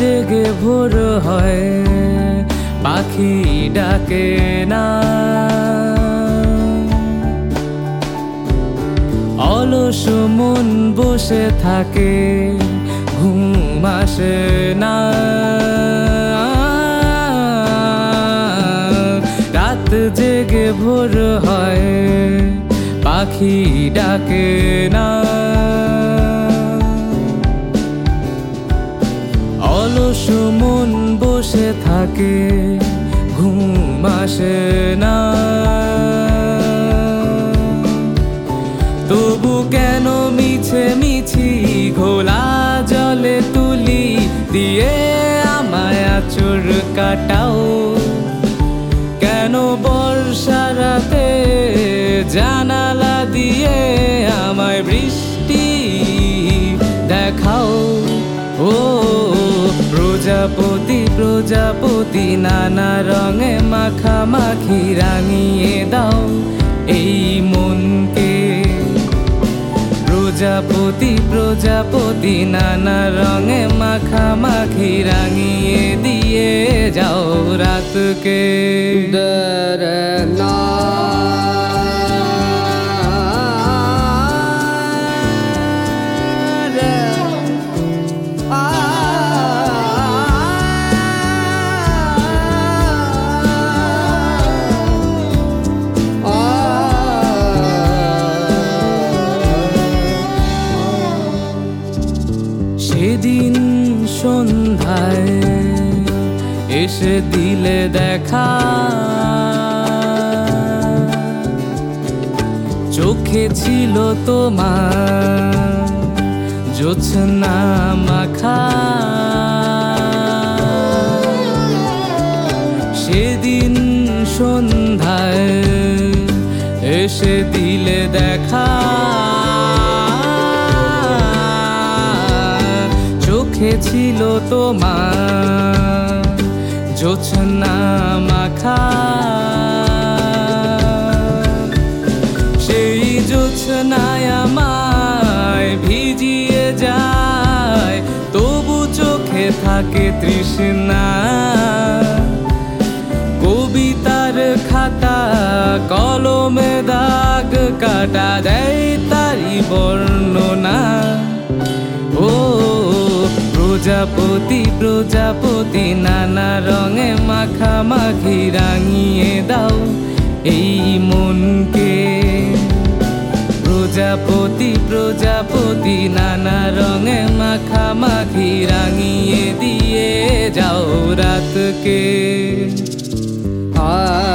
জেগে ভোর হয়, পাখি ডাকে না। অলস মন বসে থাকে, ঘুম আসে না। রাত জেগে ভোর হয়, পাখি ডাকে না। অলস মন বসে থাকে, ঘুম আসে না। তবু কেন মিছে মিছি ঘোলা জলে তুলি, দিয়ে আমায় আচর কাটাও? কেন বর্ষা রাতে জানালা দিয়ে আমায় বৃষ্টি দেখাও? ও প্রজাপতি প্রজাপতি, নানা রঙে মাখামাখি রাঙিয়ে দাও এই মনকে। প্রজাপতি প্রজাপতি, নানা রঙে মাখামাখি রাঙিয়ে দিয়ে যাও রাতকে। এসে দিলে দেখা। চোখে ছিল তোমার জোছনা মাখা। সেদিন সন্ধ্যায় এসে দিলে দেখা। চোখে ছিল তোমার মাখা। সেই ভিজিয়ে যায়, তবু চোখে থাকে তৃষ্ণা। কবিতার খাতা, কলমে দাগ কাটা দেয় তারি বর্ণনা। ও প্রজাপতি প্রজাপতি, নানা মাখামাখি রাঙিয়ে দাও এই মনকে। প্রজাপতি প্রজাপতি, নানা রঙে মাখামাখি রাঙিয়ে দিয়ে যাও রাতকে। ah